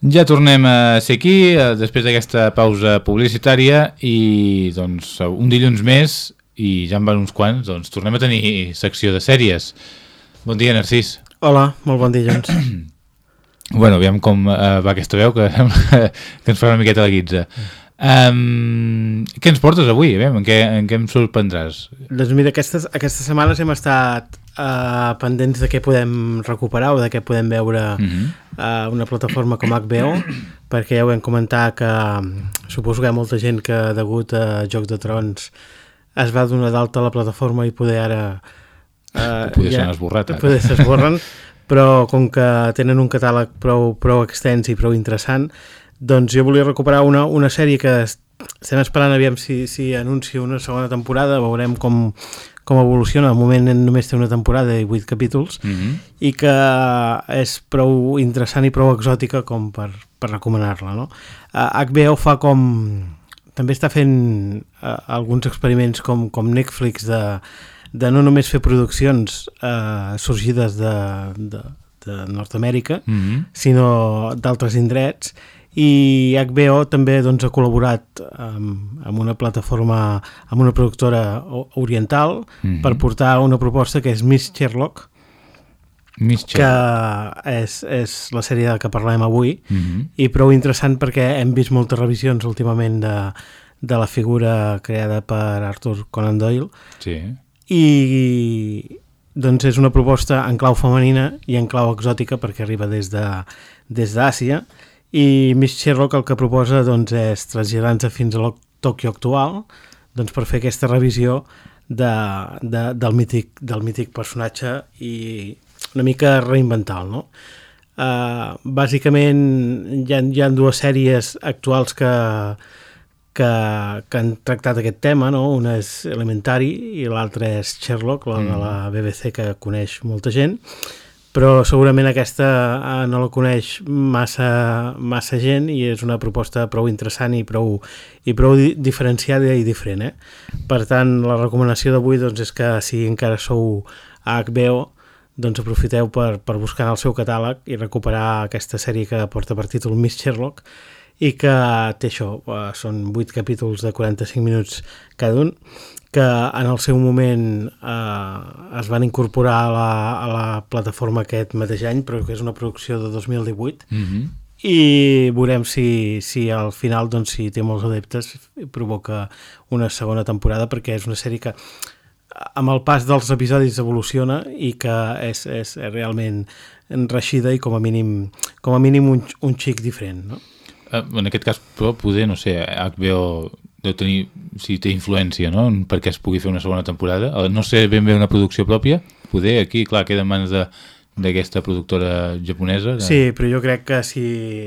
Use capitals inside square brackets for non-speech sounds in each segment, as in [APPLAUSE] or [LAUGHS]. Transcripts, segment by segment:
Ja tornem a ser aquí, eh, després d'aquesta pausa publicitària, i doncs un dilluns més, i ja en van uns quants, doncs tornem a tenir secció de sèries. Bon dia, Narcís. Hola, molt bon dilluns. [CLEARS THROAT] bueno, aviam com uh, va aquesta veu, que, [LAUGHS] que ens fa una miqueta la guitza. Um, què ens portes avui? Aviam, en, què, en què em sorprendràs? Doncs mira, aquestes, aquestes setmanes hem estat uh, pendents de què podem recuperar o de què podem veure uh -huh. uh, una plataforma com HBO, perquè ja ho hem comentat que suposo que hi ha molta gent que degut a Joc de Trons es va donar d'alta a la plataforma i poder ara... Uh, poder ja, ser esborrat. Poder però com que tenen un catàleg prou, prou extens i prou interessant, doncs jo volia recuperar una, una sèrie que estem esperant aviam si, si anuncia una segona temporada, veurem com, com evoluciona, al moment només té una temporada i vuit capítols mm -hmm. i que és prou interessant i prou exòtica com per, per recomanar-la no? uh, HBO fa com també està fent uh, alguns experiments com, com Netflix de, de no només fer produccions uh, sorgides de, de, de Nord-Amèrica mm -hmm. sinó d'altres indrets i HBO també doncs, ha col·laborat amb, amb una plataforma, amb una productora oriental mm -hmm. per portar una proposta que és Miss Sherlock, Miss Sherlock. que és, és la sèrie de que parlem avui mm -hmm. i prou interessant perquè hem vist moltes revisions últimament de, de la figura creada per Arthur Conan Doyle sí. i doncs és una proposta en clau femenina i en clau exòtica perquè arriba des d'Àsia de, des i Miss Sherlock el que proposa doncs, és traslladar-nos fins a la Tòquio actual doncs, per fer aquesta revisió de, de, del, mític, del mític personatge i una mica reinventar-lo. No? Uh, bàsicament hi ha, hi ha dues sèries actuals que, que, que han tractat aquest tema, no? una és Elementary i l'altra és Sherlock, la mm. de la BBC que coneix molta gent, però segurament aquesta eh, no la coneix massa, massa gent i és una proposta prou interessant i prou, i prou di diferenciada i diferent. Eh? Per tant, la recomanació d'avui doncs, és que si encara sou a HBO, doncs aprofiteu per, per buscar el seu catàleg i recuperar aquesta sèrie que porta per títol Miss Sherlock i que té això, eh, són 8 capítols de 45 minuts cada un que en el seu moment eh, es van incorporar a la, a la plataforma aquest mateix any, però que és una producció de 2018, mm -hmm. i veurem si, si al final, doncs, si té molts adeptes, provoca una segona temporada, perquè és una sèrie que amb el pas dels episodis evoluciona i que és, és realment enreixida i com a mínim, com a mínim un, un xic diferent, no? Eh, en aquest cas, però, poder, no sé, HBO deu tenir, si té influència, no?, perquè es pugui fer una segona temporada. Eh, no sé ben bé una producció pròpia, poder aquí, clar, queda en mans de d'aquesta productora japonesa. De... Sí, però jo crec que si,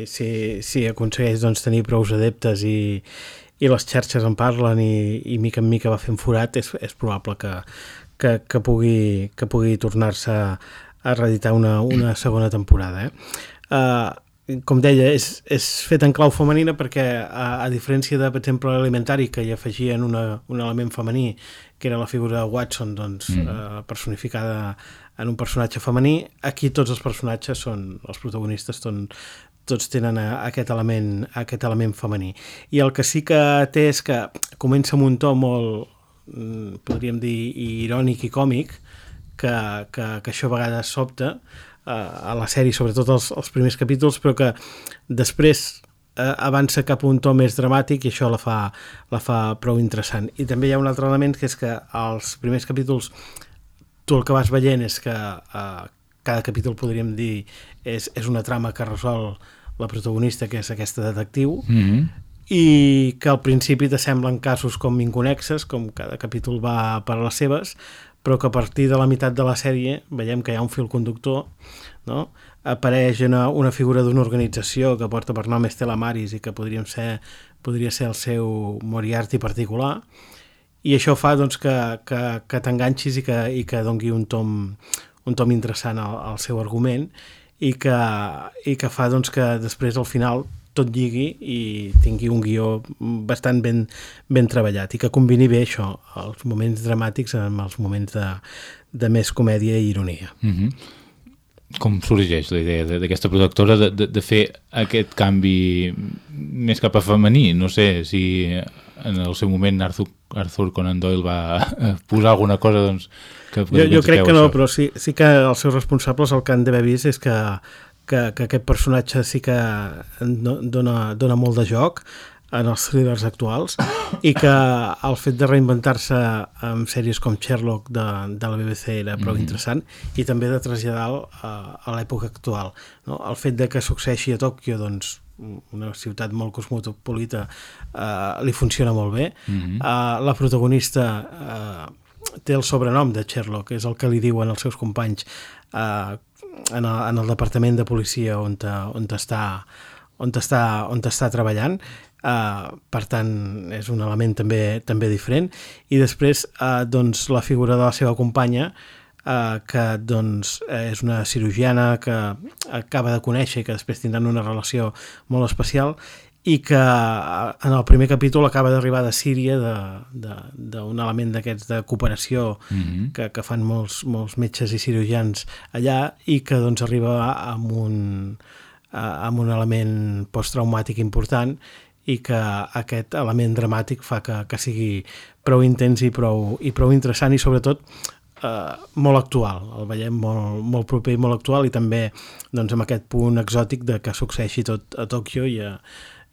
si, si aconsegueix doncs, tenir prou adeptes i, i les xarxes en parlen i, i mica en mica va fent forat, és, és probable que, que, que pugui, que pugui tornar-se a reeditar una, una segona temporada. Eh? Uh, com deia, és, és fet en clau femenina perquè, a, a diferència de, per exemple, l'alimentari, que hi afegien una, un element femení, que era la figura de Watson, doncs, mm. eh, personificada en un personatge femení, aquí tots els personatges són, els protagonistes són, tots tenen a, a aquest, element, a aquest element femení. I el que sí que té és que comença amb un to molt, mm, podríem dir, irònic i còmic, que, que, que això a vegades sobta, a la sèrie, sobretot els, els primers capítols, però que després eh, avança cap a un to més dramàtic i això la fa, la fa prou interessant. I també hi ha un altre element que és que als primers capítols tu el que vas veient és que eh, cada capítol, podríem dir, és, és una trama que resol la protagonista, que és aquesta detectiu, mm -hmm. i que al principi t'assemblen casos com inconexes, com cada capítol va per les seves, però que a partir de la meitat de la sèrie veiem que hi ha un fil conductor, no? apareix una, una figura d'una organització que porta per nom Estela Maris i que podríem ser, podria ser el seu Moriarty particular, i això fa doncs, que, que, que t'enganxis i, que, i que dongui un tom, un tom interessant al, al seu argument i que, i que fa doncs, que després al final tot lligui i tingui un guió bastant ben, ben treballat i que combini bé això, els moments dramàtics amb els moments de, de més comèdia i ironia. Mm -hmm. com sorgeix la idea de- d'aquesta productora de, de, de fer aquest canvi més cap a femení? No sé si en el seu moment Arthur, Arthur Conan Doyle va eh, posar alguna cosa doncs, que, Jo, jo crec que no, això. però sí, sí que els seus responsables el que han d'haver vist és que, que, que aquest personatge sí que do- dona, dona molt de joc en els thrillers actuals i que el fet de reinventar-se amb sèries com Sherlock de, de la BBC era prou interessant i també de traslladar a, a l'època actual. No? El fet de que succeeixi a Tòquio, doncs, una ciutat molt cosmopolita, eh, li funciona molt bé. Mhm. eh, la protagonista eh, té el sobrenom de Sherlock, és el que li diuen els seus companys eh, en, el, en el departament de policia on, te, on, està, on, està, on està treballant. Uh, per tant és un element també, també diferent. I després uh, doncs, la figura de la seva companya uh, que doncs, és una cirurgiana que acaba de conèixer i que després tindran una relació molt especial i que eh, en el primer capítol acaba d'arribar de Síria d'un element d'aquests de cooperació Mhm. que, que fan molts, molts metges i cirurgians allà i que doncs arriba amb un, eh, amb un element posttraumàtic important i que aquest element dramàtic fa que, que sigui prou intens i prou, i prou interessant i sobretot eh, molt actual, el veiem molt, molt proper i molt actual i també doncs, amb aquest punt exòtic de que succeeixi tot a Tòquio i a,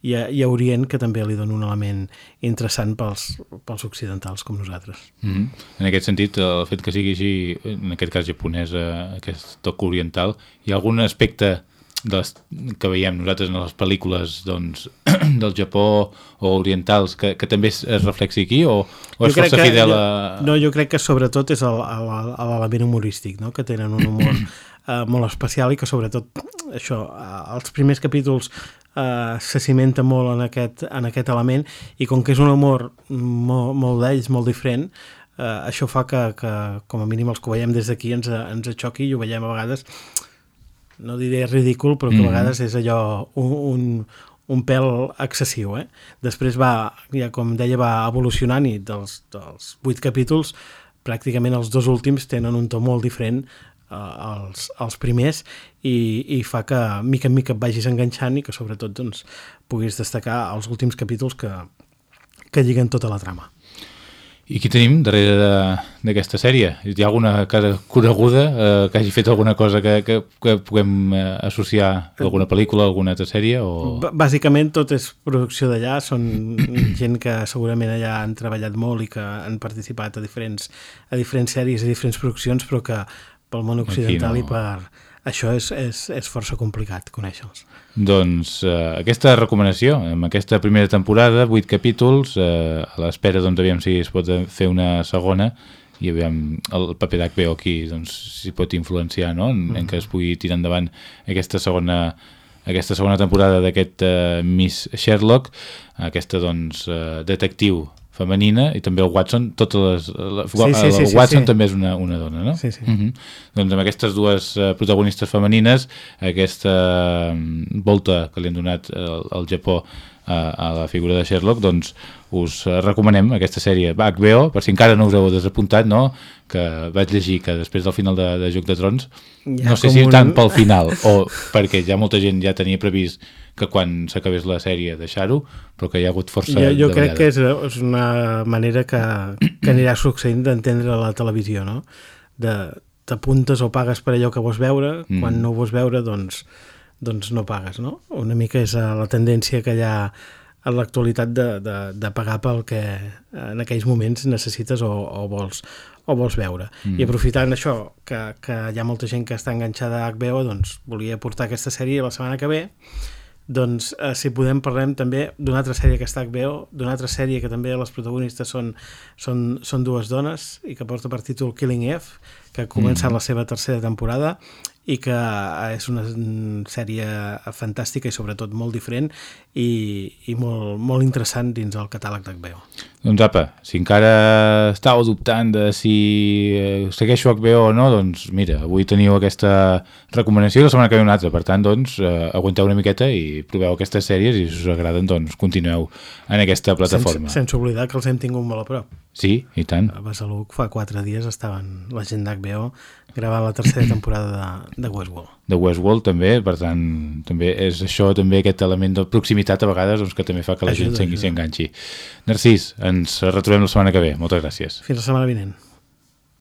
i a, i a Orient que també li dona un element interessant pels, pels occidentals com nosaltres. Mhm. En aquest sentit, el fet que sigui així, en aquest cas japonès, eh, aquest toc oriental, hi ha algun aspecte de les, que veiem nosaltres en les pel·lícules doncs, [CLEARS THROAT] del Japó o orientals que, que també es, es reflexi aquí o, o és força fidel a... Jo, no, jo crec que sobretot és el- el- l'element humorístic, no? que tenen un humor [CLEARS THROAT] eh, molt especial i que sobretot això, eh, els primers capítols eh, se cimenta molt en aquest, en aquest element i com que és un humor molt, molt d'ells, molt diferent, eh, això fa que, que com a mínim els que veiem des d'aquí ens, ens xoqui i ho veiem a vegades no diré ridícul, però que a Mhm. vegades és allò un, un, un pèl excessiu. Eh? Després va, ja com deia, va evolucionant i dels, dels vuit capítols pràcticament els dos últims tenen un to molt diferent eh, als, als primers i, i fa que mica en mica et vagis enganxant i que sobretot doncs, puguis destacar els últims capítols que, que lliguen tota la trama. I qui tenim darrere de- d'aquesta sèrie? Hi ha alguna cara coneguda eh, que hagi fet alguna cosa que, que, que puguem eh, associar a alguna pel·lícula, alguna altra sèrie? O... B- Bàsicament tot és producció d'allà, són [CLEARS THROAT] gent que segurament allà han treballat molt i que han participat a diferents, a diferents sèries i diferents produccions, però que pel món occidental no. i per... Això és, és, és força complicat conèixer-los. Doncs eh, aquesta recomanació, amb aquesta primera temporada, vuit capítols, eh, a l'espera, doncs, aviam si es pot fer una segona, i aviam el paper d'HBO aquí, doncs, si pot influenciar, no?, en, en que es pugui tirar endavant aquesta segona aquesta segona temporada d'aquest eh, Miss Sherlock, aquesta, doncs, eh, detectiu femenina i també el Watson, totes les, la, Sí, sí, el sí, sí, Watson sí. també és una, una dona, no? Sí, sí. Mhm. Doncs amb aquestes dues eh, protagonistes femenines, aquesta mm, volta que li han donat al Japó a, a la figura de Sherlock, doncs us eh, recomanem aquesta sèrie HBO, per si encara no us heu desapuntat, no? que vaig llegir que després del final de, de Joc de Trons, ha no sé si un- tant pel final o perquè ja molta gent ja tenia previst que quan s'acabés la sèrie deixar-ho, però que hi ha hagut força Jo, jo crec davallada. que és, és una manera que, que anirà succeint d'entendre la televisió, no? De t'apuntes o pagues per allò que vols veure, Mm. quan no ho vols veure, doncs, doncs no pagues, no? Una mica és eh, la tendència que hi ha en l'actualitat de, de, de pagar pel que en aquells moments necessites o, o vols o vols veure. Mm. I aprofitant això, que, que hi ha molta gent que està enganxada a HBO, doncs volia portar aquesta sèrie la setmana que ve, doncs eh, si podem parlem també d'una altra sèrie que està a HBO, d'una altra sèrie que també les protagonistes són, són, són dues dones i que porta per títol Killing Eve, que ha començat Mhm. la seva tercera temporada i que eh, és una sèrie fantàstica i sobretot molt diferent i, i molt, molt interessant dins el catàleg d'HBO. Doncs apa, si encara estàveu dubtant de si eh, segueixo HBO o no, doncs mira, avui teniu aquesta recomanació i la setmana que ve una altra, per tant, doncs, eh, aguanteu una miqueta i proveu aquestes sèries i si us agraden, doncs, continueu en aquesta plataforma. Sense, sense oblidar que els hem tingut molt a prop. Sí, i tant. A Besalú fa quatre dies estaven la gent d'HBO gravant la tercera temporada de, Westworld. De Westworld també, per tant, també és això, també aquest element de proximitat a vegades doncs, que també fa que la Ajuda, gent s'enganxi. Narcís, ens retrobem la setmana que ve. Moltes gràcies. Fins la setmana vinent.